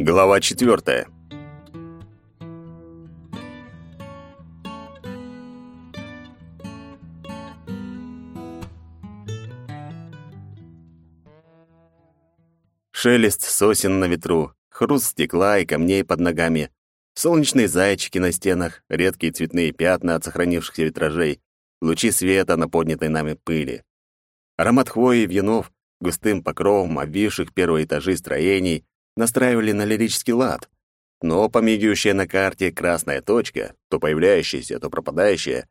Глава четвертая. Шелест сосен на ветру, хруст стекла и камней под ногами, солнечные зайчики на стенах, редкие цветные пятна от сохранившихся витражей, лучи света на поднятой нами пыли. Аромат хвои и вьюнов, густым покровом обвивших первые этажи строений, настраивали на лирический лад. Но помигивающая на карте красная точка, то появляющаяся, то пропадающая,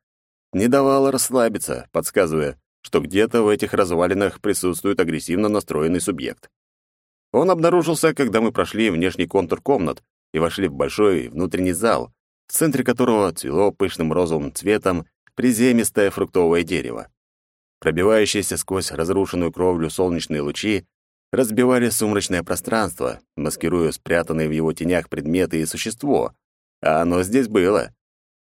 не давала расслабиться, подсказывая, что где-то в этих развалинах присутствует агрессивно настроенный субъект. Он обнаружился, когда мы прошли внешний контур комнат и вошли в большой внутренний зал, в центре которого цвело пышным розовым цветом приземистое фруктовое дерево. Пробивающиеся сквозь разрушенную кровлю солнечные лучи разбивали сумрачное пространство, маскируя спрятанные в его тенях предметы и существо. А оно здесь было.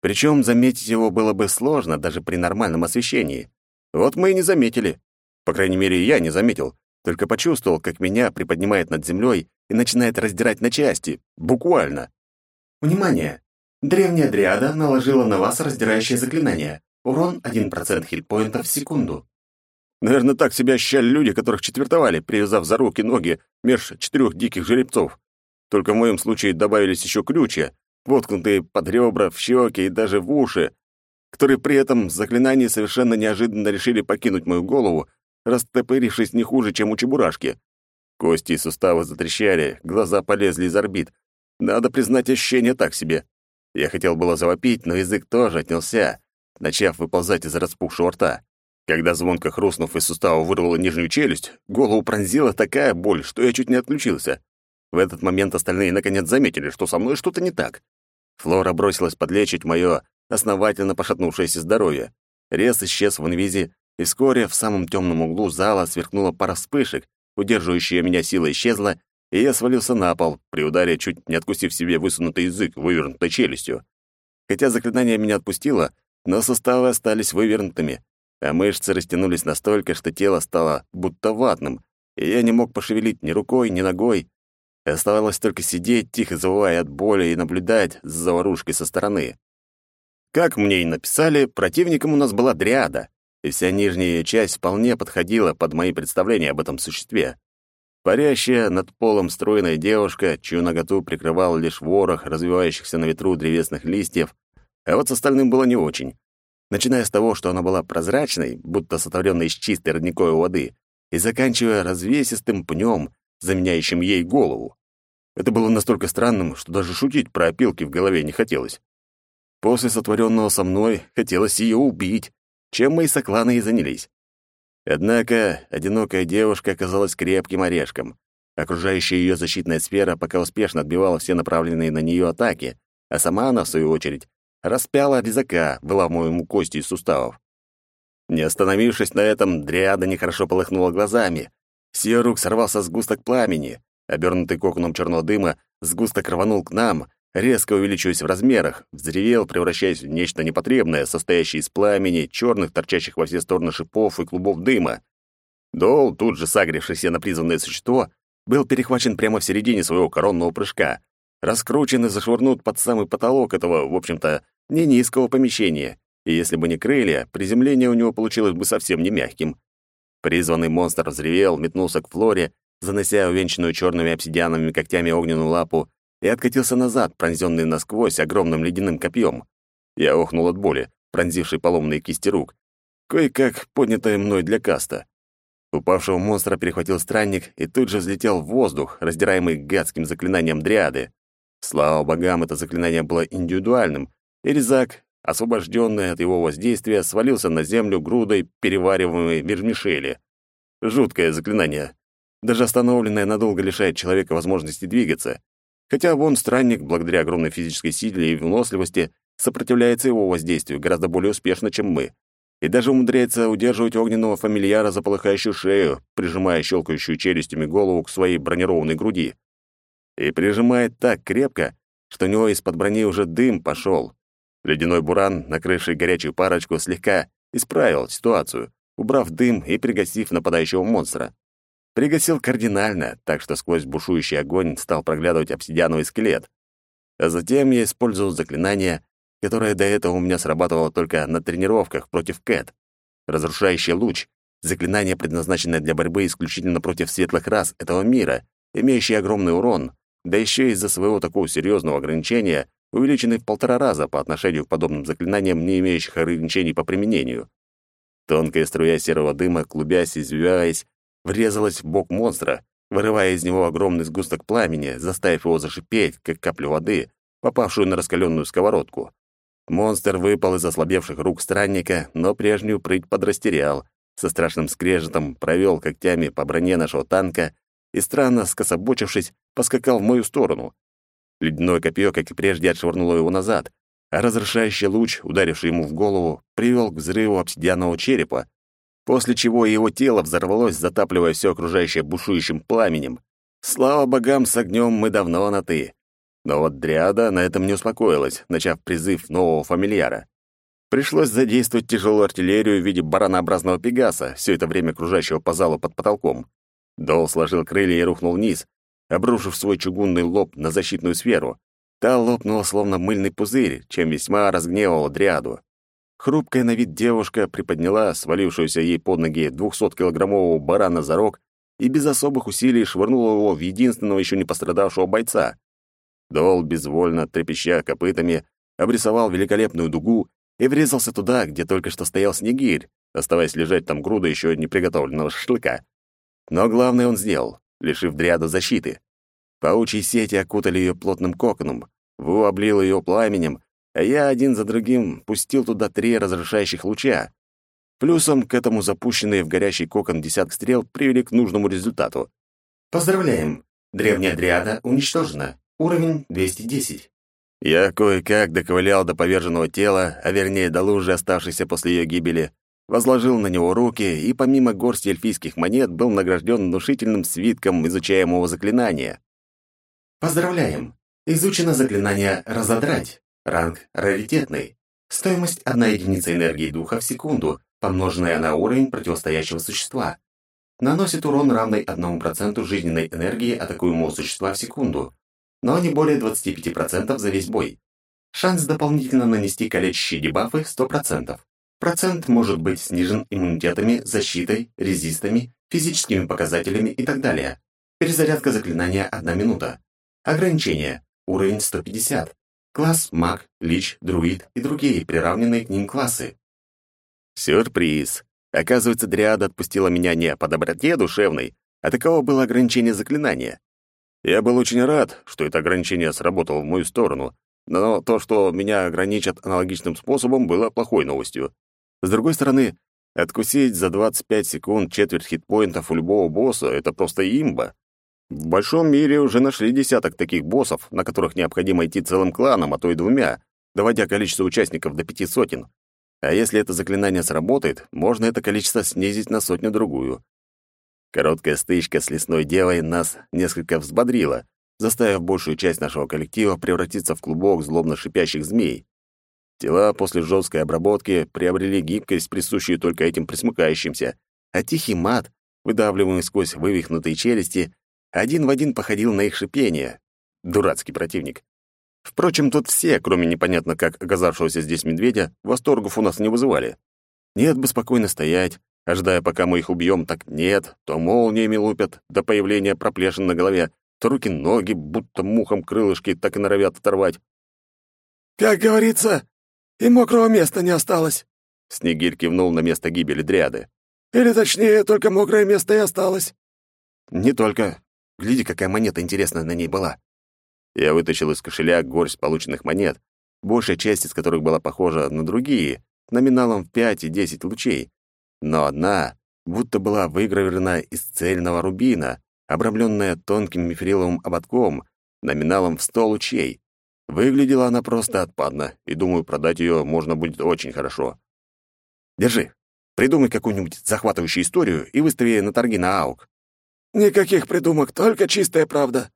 Причем заметить его было бы сложно даже при нормальном освещении. Вот мы и не заметили. По крайней мере, я не заметил, только почувствовал, как меня приподнимает над землей и начинает раздирать на части. Буквально. Внимание! Древняя дриада наложила на вас раздирающее заклинание. Урон 1% хитпоинтов в секунду. Наверное, так себя ощущали люди, которых четвертовали, привязав за руки ноги меж четырех диких жеребцов. Только в моем случае добавились еще ключи, воткнутые под ребра, в щеки и даже в уши, которые при этом заклинании совершенно неожиданно решили покинуть мою голову, растопырившись не хуже, чем у чебурашки. Кости и суставы затрещали, глаза полезли из орбит. Надо признать, ощущение так себе. Я хотел было завопить, но язык тоже отнялся, начав выползать из распухшего рта. Когда звонко хрустнув из сустава вырвала нижнюю челюсть, голову пронзила такая боль, что я чуть не отключился. В этот момент остальные наконец заметили, что со мной что-то не так. Флора бросилась подлечить мое основательно пошатнувшееся здоровье. Рез исчез в инвизе, и вскоре в самом темном углу зала сверкнула пара вспышек, удерживающая меня сила исчезла, и я свалился на пол, при ударе чуть не откусив себе высунутый язык вывернутой челюстью. Хотя заклинание меня отпустило, но суставы остались вывернутыми, а мышцы растянулись настолько, что тело стало будто ватным, и я не мог пошевелить ни рукой, ни ногой. Оставалось только сидеть, тихо завывая от боли, и наблюдать за заварушкой со стороны. Как мне и написали, противником у нас была дриада, и вся нижняя часть вполне подходила под мои представления об этом существе. Парящая над полом стройная девушка, чью наготу прикрывал лишь ворох развивающихся на ветру древесных листьев, а вот с остальным было не очень начиная с того, что она была прозрачной, будто сотворенной из чистой родниковой воды, и заканчивая развесистым пнем, заменяющим ей голову. Это было настолько странным, что даже шутить про опилки в голове не хотелось. После сотворенного со мной хотелось ее убить, чем мы и сокланы и занялись. Однако одинокая девушка оказалась крепким орешком. Окружающая ее защитная сфера пока успешно отбивала все направленные на нее атаки, а сама она, в свою очередь, распяла резака, выламывая ему кости из суставов. Не остановившись на этом, дриада нехорошо полыхнула глазами. С ее рук сорвался сгусток пламени. Обернутый коконом черного дыма, сгусток рванул к нам, резко увеличиваясь в размерах, взревел, превращаясь в нечто непотребное, состоящее из пламени, черных, торчащих во все стороны шипов и клубов дыма. Дол, тут же сагрившийся на призванное существо, был перехвачен прямо в середине своего коронного прыжка, раскручен и зашвырнут под самый потолок этого, в общем-то, не низкого помещения, и если бы не крылья, приземление у него получилось бы совсем не мягким. Призванный монстр взревел, метнулся к Флоре, занося увенчанную черными обсидиановыми когтями огненную лапу, и откатился назад, пронзенный насквозь огромным ледяным копьем. Я охнул от боли, пронзившей поломные кисти рук, кое-как поднятая мной для каста. Упавшего монстра перехватил странник и тут же взлетел в воздух, раздираемый гадским заклинанием дриады. Слава богам, это заклинание было индивидуальным, и резак, освобожденный от его воздействия, свалился на землю грудой перевариваемой вермишели. Жуткое заклинание. Даже остановленное надолго лишает человека возможности двигаться. Хотя вон странник, благодаря огромной физической силе и выносливости, сопротивляется его воздействию гораздо более успешно, чем мы. И даже умудряется удерживать огненного фамильяра за полыхающую шею, прижимая щелкающую челюстями голову к своей бронированной груди. И прижимает так крепко, что у него из-под брони уже дым пошел. Ледяной буран, накрывший горячую парочку, слегка исправил ситуацию, убрав дым и пригасив нападающего монстра. Пригасил кардинально, так что сквозь бушующий огонь стал проглядывать обсидиановый скелет. А затем я использовал заклинание, которое до этого у меня срабатывало только на тренировках против Кэт. Разрушающий луч — заклинание, предназначенное для борьбы исключительно против светлых рас этого мира, имеющее огромный урон, да еще из-за своего такого серьезного ограничения, увеличенный в полтора раза по отношению к подобным заклинаниям, не имеющих ограничений по применению. Тонкая струя серого дыма, клубясь и извиваясь, врезалась в бок монстра, вырывая из него огромный сгусток пламени, заставив его зашипеть, как каплю воды, попавшую на раскаленную сковородку. Монстр выпал из ослабевших рук странника, но прежнюю прыть подрастерял, со страшным скрежетом провел когтями по броне нашего танка и, странно скособочившись, поскакал в мою сторону. Ледяное копье, как и прежде, отшвырнуло его назад, а разрушающий луч, ударивший ему в голову, привел к взрыву обсидианового черепа, после чего его тело взорвалось, затапливая все окружающее бушующим пламенем. Слава богам, с огнем мы давно на «ты». Но вот Дриада на этом не успокоилась, начав призыв нового фамильяра. Пришлось задействовать тяжелую артиллерию в виде баранообразного пегаса, все это время кружащего по залу под потолком. Дол сложил крылья и рухнул вниз, обрушив свой чугунный лоб на защитную сферу. Та лопнула, словно мыльный пузырь, чем весьма разгневала Дриаду. Хрупкая на вид девушка приподняла свалившуюся ей под ноги 200-килограммового барана за рог и без особых усилий швырнула его в единственного еще не пострадавшего бойца. Дол, безвольно трепеща копытами, обрисовал великолепную дугу и врезался туда, где только что стоял снегирь, оставаясь лежать там груда еще не приготовленного шашлыка. Но главное он сделал, лишив Дриаду защиты. Паучьи сети окутали ее плотным коконом, Ву облил ее пламенем, а я один за другим пустил туда три разрушающих луча. Плюсом к этому запущенные в горящий кокон десяток стрел привели к нужному результату. Поздравляем! Древняя дриада уничтожена. Уровень 210. Я кое-как доковылял до поверженного тела, а вернее до лужи, оставшейся после ее гибели, возложил на него руки и помимо горсти эльфийских монет был награжден внушительным свитком изучаемого заклинания. Поздравляем! Изучено заклинание «Разодрать». Ранг раритетный. Стоимость — одна единица энергии духа в секунду, помноженная на уровень противостоящего существа. Наносит урон, равный 1% жизненной энергии атакуемого существа в секунду, но не более 25% за весь бой. Шанс дополнительно нанести калечащие дебафы 100%. Процент может быть снижен иммунитетами, защитой, резистами, физическими показателями и так далее. Перезарядка заклинания 1 минута. Ограничение. Уровень 150. Класс маг, лич, друид и другие приравненные к ним классы. Сюрприз. Оказывается, Дриада отпустила меня не по доброте душевной, а таково было ограничение заклинания. Я был очень рад, что это ограничение сработало в мою сторону, но то, что меня ограничат аналогичным способом, было плохой новостью. С другой стороны, откусить за 25 секунд четверть хитпоинтов у любого босса — это просто имба. В большом мире уже нашли десяток таких боссов, на которых необходимо идти целым кланом, а то и двумя, доводя количество участников до пяти сотен. А если это заклинание сработает, можно это количество снизить на сотню-другую. Короткая стычка с лесной девой нас несколько взбодрила, заставив большую часть нашего коллектива превратиться в клубок злобно шипящих змей. Тела после жесткой обработки приобрели гибкость, присущую только этим присмыкающимся, а тихий мат, выдавливаемый сквозь вывихнутые челюсти, один в один походил на их шипение. Дурацкий противник. Впрочем, тут все, кроме непонятно как оказавшегося здесь медведя, восторгов у нас не вызывали. Нет бы спокойно стоять, ожидая, пока мы их убьем, так нет, то молниями лупят до появления проплешин на голове, то руки-ноги, будто мухом крылышки, так и норовят оторвать. «Как говорится, и мокрого места не осталось. Снегирь кивнул на место гибели дряды. Или точнее, только мокрое место и осталось. Не только. Гляди, какая монета интересная на ней была. Я вытащил из кошеля горсть полученных монет, большая часть из которых была похожа на другие, номиналом в 5 и 10 лучей. Но одна будто была выгравирована из цельного рубина, обрамленная тонким мифриловым ободком, номиналом в 100 лучей. Выглядела она просто отпадно, и, думаю, продать ее можно будет очень хорошо. Держи. Придумай какую-нибудь захватывающую историю и выстави на торги на АУК. Никаких придумок, только чистая правда.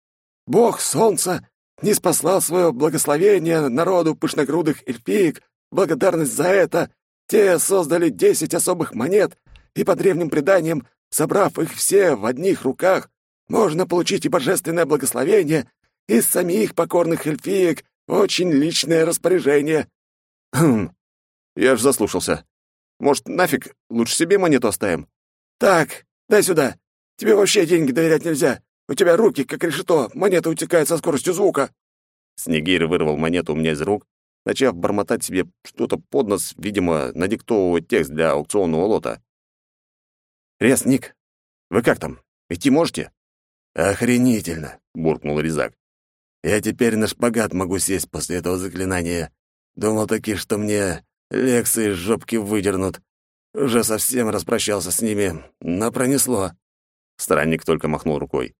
Бог солнца не спаслал свое благословение народу пышногрудых эльфиек. Благодарность за это те создали десять особых монет, и по древним преданиям Собрав их все в одних руках, можно получить и божественное благословение, и самих покорных эльфиек очень личное распоряжение». «Хм, я ж заслушался. Может, нафиг лучше себе монету оставим?» «Так, дай сюда. Тебе вообще деньги доверять нельзя. У тебя руки, как решето, монета утекает со скоростью звука». Снегирь вырвал монету у меня из рук, начав бормотать себе что-то под нос, видимо, надиктовывать текст для аукционного лота. «Рез, Ник, вы как там? Идти можете?» «Охренительно!» — буркнул Резак. «Я теперь на шпагат могу сесть после этого заклинания. Думал таки, что мне лекции из жопки выдернут. Уже совсем распрощался с ними, но пронесло». Странник только махнул рукой.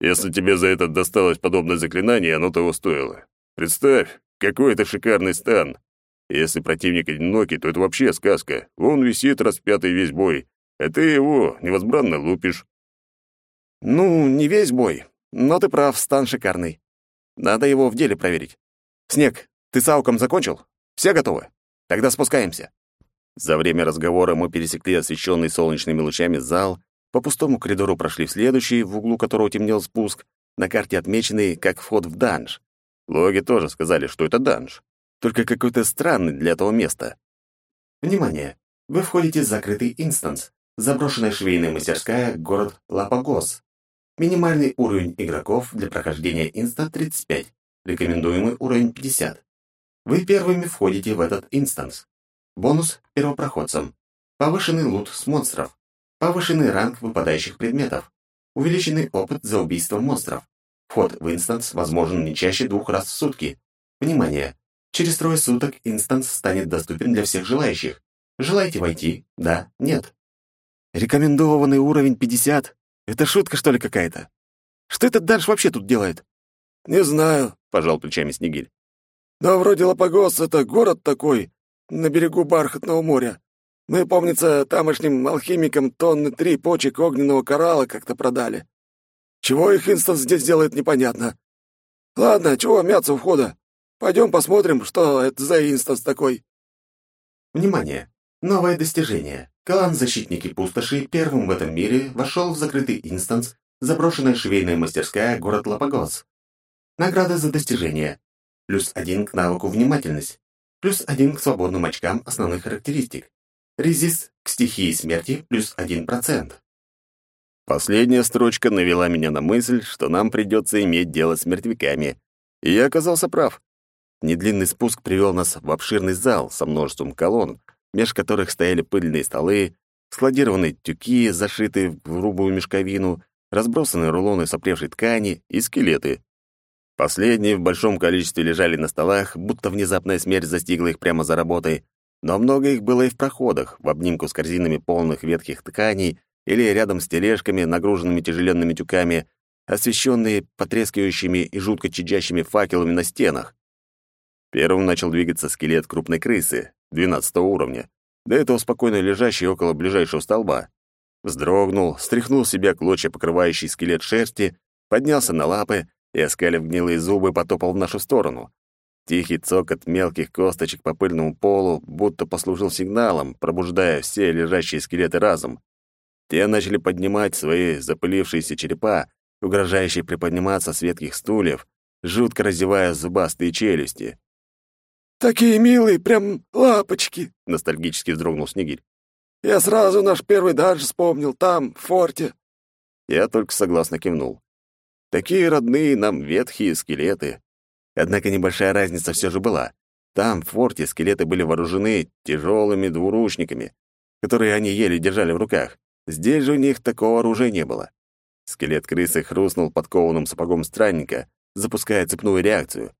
«Если тебе за это досталось подобное заклинание, оно того стоило. Представь, какой это шикарный стан. Если противник одинокий, то это вообще сказка. Он висит распятый весь бой, а ты его невозбранно лупишь. Ну, не весь бой, но ты прав, стан шикарный. Надо его в деле проверить. Снег, ты с Ауком закончил? Все готовы? Тогда спускаемся. За время разговора мы пересекли освещенный солнечными лучами зал, по пустому коридору прошли в следующий, в углу которого темнел спуск, на карте отмеченный как вход в данж. Логи тоже сказали, что это данж, только какой-то странный для этого места. Внимание! Вы входите в закрытый инстанс. Заброшенная швейная мастерская, город Лапагос. Минимальный уровень игроков для прохождения инста 35, рекомендуемый уровень 50. Вы первыми входите в этот инстанс. Бонус первопроходцам. Повышенный лут с монстров. Повышенный ранг выпадающих предметов. Увеличенный опыт за убийство монстров. Вход в инстанс возможен не чаще двух раз в сутки. Внимание! Через трое суток инстанс станет доступен для всех желающих. Желаете войти? Да? Нет? Рекомендованный уровень 50. Это шутка, что ли, какая-то? Что этот данж вообще тут делает? Не знаю, пожал плечами Снегирь. Да вроде Лапагос — это город такой, на берегу Бархатного моря. Мы, помнится, тамошним алхимикам тонны три почек огненного коралла как-то продали. Чего их инстанс здесь делает, непонятно. Ладно, чего мяться у входа? Пойдем посмотрим, что это за инстанс такой. Внимание! Новое достижение. Клан Защитники Пустоши первым в этом мире вошел в закрытый инстанс заброшенная швейная мастерская город Лапагос. Награда за достижение. Плюс один к навыку внимательность. Плюс один к свободным очкам основных характеристик. Резист к стихии смерти плюс один процент. Последняя строчка навела меня на мысль, что нам придется иметь дело с мертвяками. И я оказался прав. Недлинный спуск привел нас в обширный зал со множеством колонн, меж которых стояли пыльные столы, складированные тюки, зашитые в грубую мешковину, разбросанные рулоны сопревшей ткани и скелеты. Последние в большом количестве лежали на столах, будто внезапная смерть застигла их прямо за работой, но много их было и в проходах, в обнимку с корзинами полных ветхих тканей или рядом с тележками, нагруженными тяжеленными тюками, освещенные потрескивающими и жутко чадящими факелами на стенах. Первым начал двигаться скелет крупной крысы, 12 уровня, до этого спокойно лежащий около ближайшего столба. Вздрогнул, стряхнул себя клочья, покрывающий скелет шерсти, поднялся на лапы и, оскалив гнилые зубы, потопал в нашу сторону. Тихий цокот мелких косточек по пыльному полу будто послужил сигналом, пробуждая все лежащие скелеты разом. Те начали поднимать свои запылившиеся черепа, угрожающие приподниматься с ветхих стульев, жутко разевая зубастые челюсти. «Такие милые, прям лапочки!» — ностальгически вздрогнул Снегирь. «Я сразу наш первый данж вспомнил, там, в форте». Я только согласно кивнул. Такие родные нам ветхие скелеты. Однако небольшая разница все же была. Там, в форте, скелеты были вооружены тяжелыми двуручниками, которые они еле держали в руках. Здесь же у них такого оружия не было. Скелет крысы хрустнул подкованным сапогом странника, запуская цепную реакцию.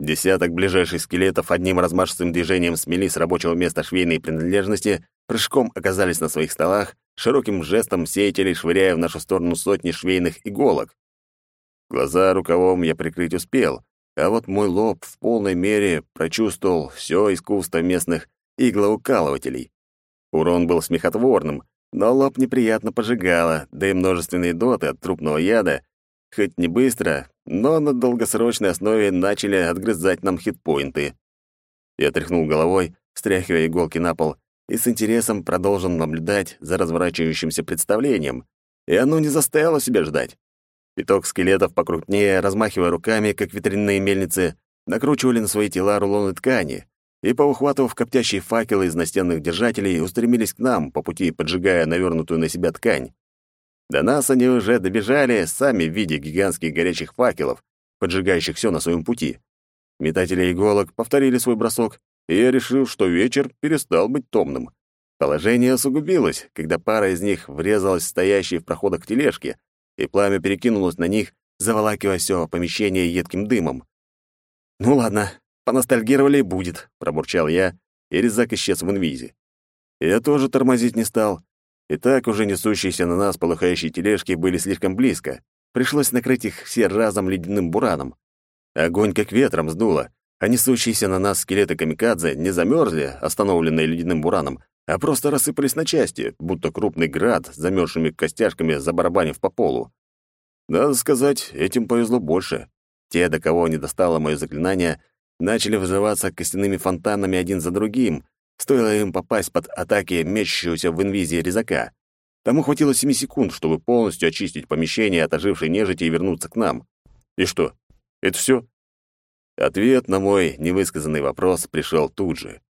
Десяток ближайших скелетов одним размашистым движением смели с рабочего места швейные принадлежности, прыжком оказались на своих столах, широким жестом сеятелей швыряя в нашу сторону сотни швейных иголок. Глаза рукавом я прикрыть успел, а вот мой лоб в полной мере прочувствовал все искусство местных иглоукалывателей. Урон был смехотворным, но лоб неприятно пожигало, да и множественные доты от трупного яда, хоть не быстро, но на долгосрочной основе начали отгрызать нам хитпоинты. Я тряхнул головой, стряхивая иголки на пол, и с интересом продолжил наблюдать за разворачивающимся представлением, и оно не заставило себя ждать. Пяток скелетов покрупнее, размахивая руками, как ветряные мельницы, накручивали на свои тела рулоны ткани и, поухватывав коптящие факелы из настенных держателей, устремились к нам, по пути поджигая навернутую на себя ткань. До нас они уже добежали, сами в виде гигантских горячих факелов, поджигающих все на своем пути. Метатели иголок повторили свой бросок, и я решил, что вечер перестал быть томным. Положение осугубилось, когда пара из них врезалась в стоящие в проходах тележки, и пламя перекинулось на них, заволакивая все помещение едким дымом. «Ну ладно, поностальгировали и будет», — пробурчал я, и резак исчез в инвизе. Я тоже тормозить не стал. И так уже несущиеся на нас полыхающие тележки были слишком близко. Пришлось накрыть их все разом ледяным бураном. Огонь как ветром сдуло, а несущиеся на нас скелеты камикадзе не замерзли, остановленные ледяным бураном, а просто рассыпались на части, будто крупный град с замерзшими костяшками забарабанив по полу. Надо сказать, этим повезло больше. Те, до кого не достало мое заклинание, начали взрываться костяными фонтанами один за другим, стоило им попасть под атаки мечущегося в инвизии резака. Тому хватило семи секунд, чтобы полностью очистить помещение от ожившей нежити и вернуться к нам. И что, это все? Ответ на мой невысказанный вопрос пришел тут же.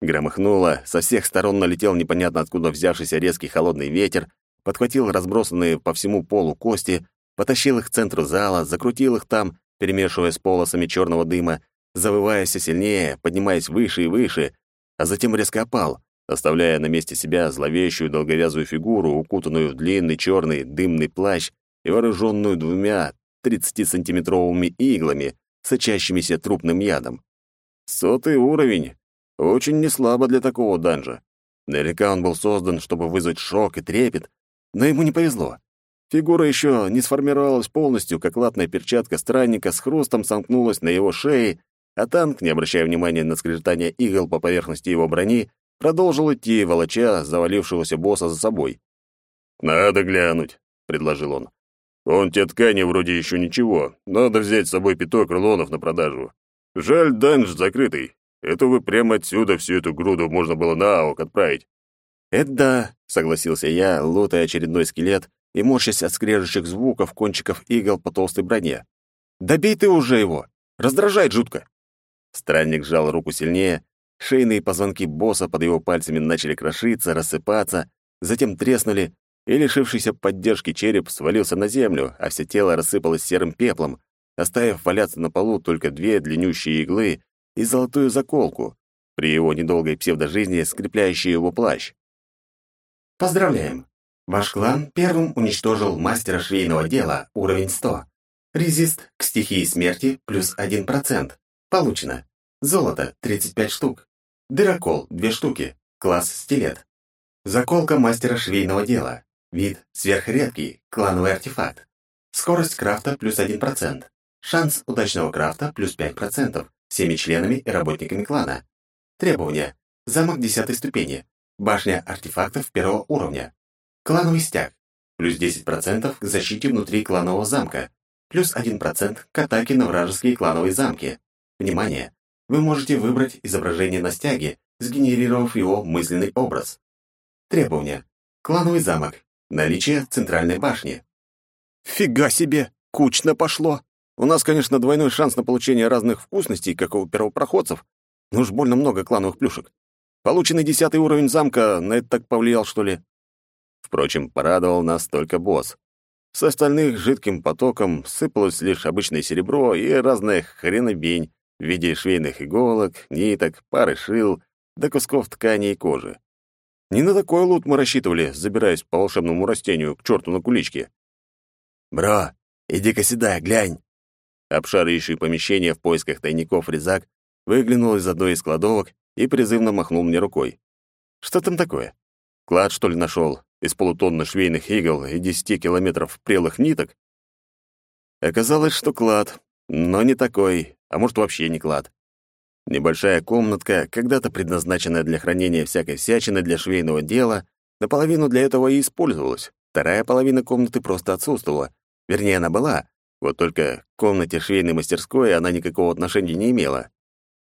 Громыхнуло, со всех сторон налетел непонятно откуда взявшийся резкий холодный ветер, подхватил разбросанные по всему полу кости, потащил их к центру зала, закрутил их там, перемешивая с полосами черного дыма, завывая все сильнее, поднимаясь выше и выше, а затем резко опал, оставляя на месте себя зловещую долговязую фигуру, укутанную в длинный черный дымный плащ и вооруженную двумя 30-сантиметровыми иглами, сочащимися трупным ядом. Сотый уровень. Очень неслабо для такого данжа. Наверняка он был создан, чтобы вызвать шок и трепет, но ему не повезло. Фигура еще не сформировалась полностью, как латная перчатка странника с хрустом сомкнулась на его шее, а танк, не обращая внимания на скрежетание игл по поверхности его брони, продолжил идти, волоча завалившегося босса за собой. «Надо глянуть», — предложил он. Он те ткани вроде еще ничего. Надо взять с собой пяток рулонов на продажу. Жаль, данж закрытый. Это вы прямо отсюда всю эту груду можно было на аук отправить». «Это да», — согласился я, лутая очередной скелет и морщась от скрежущих звуков кончиков игл по толстой броне. «Добей ты уже его! Раздражает жутко!» Странник сжал руку сильнее, шейные позвонки босса под его пальцами начали крошиться, рассыпаться, затем треснули, и лишившийся поддержки череп свалился на землю, а все тело рассыпалось серым пеплом, оставив валяться на полу только две длиннющие иглы и золотую заколку, при его недолгой псевдожизни скрепляющие его плащ. Поздравляем! Ваш клан первым уничтожил мастера швейного дела, уровень 100. Резист к стихии смерти плюс 1%. Получено. Золото 35 штук. Дырокол 2 штуки. Класс стилет. Заколка мастера швейного дела. Вид сверхредкий, клановый артефакт. Скорость крафта плюс 1%. Шанс удачного крафта плюс 5% всеми членами и работниками клана. Требования. Замок 10 ступени. Башня артефактов первого уровня. Клановый стяг. Плюс 10% к защите внутри кланового замка. Плюс 1% к атаке на вражеские клановые замки. Внимание! Вы можете выбрать изображение на стяге, сгенерировав его мысленный образ. Требования. Клановый замок. Наличие центральной башни. Фига себе! Кучно пошло! У нас, конечно, двойной шанс на получение разных вкусностей, как у первопроходцев, но уж больно много клановых плюшек. Полученный десятый уровень замка на это так повлиял, что ли? Впрочем, порадовал нас только босс. С остальных жидким потоком сыпалось лишь обычное серебро и разная хренобень в виде швейных иголок, ниток, пары шил, до кусков ткани и кожи. Не на такой лут мы рассчитывали, забираясь по волшебному растению к черту на куличке. «Бро, иди-ка сюда, глянь!» Обшаривающий помещение в поисках тайников резак выглянул из одной из кладовок и призывно махнул мне рукой. «Что там такое? Клад, что ли, нашел? Из полутонны швейных игл и десяти километров прелых ниток?» Оказалось, что клад, но не такой, а может, вообще не клад. Небольшая комнатка, когда-то предназначенная для хранения всякой всячины для швейного дела, наполовину для этого и использовалась. Вторая половина комнаты просто отсутствовала. Вернее, она была, вот только к комнате швейной мастерской она никакого отношения не имела.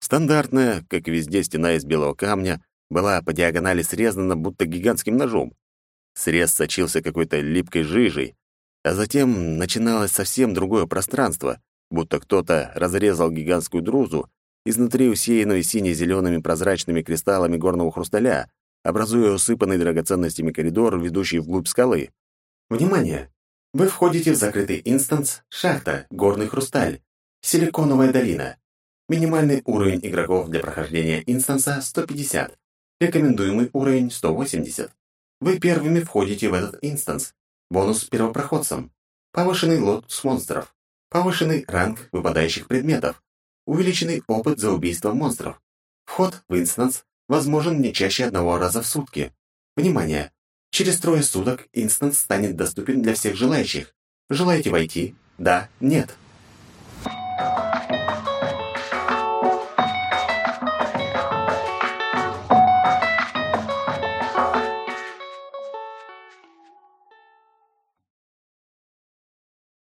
Стандартная, как и везде, стена из белого камня, была по диагонали срезана будто гигантским ножом. Срез сочился какой-то липкой жижей, а затем начиналось совсем другое пространство, будто кто-то разрезал гигантскую друзу, изнутри усеянную сине-зелеными прозрачными кристаллами горного хрусталя, образуя усыпанный драгоценностями коридор, ведущий вглубь скалы. Внимание! Вы входите в закрытый инстанс «Шахта. Горный хрусталь». Силиконовая долина. Минимальный уровень игроков для прохождения инстанса 150. Рекомендуемый уровень 180. Вы первыми входите в этот инстанс. Бонус первопроходцам. Повышенный лут с монстров. Повышенный ранг выпадающих предметов. Увеличенный опыт за убийство монстров. Вход в инстанс возможен не чаще одного раза в сутки. Внимание! Через трое суток инстанс станет доступен для всех желающих. Желаете войти? Да, нет.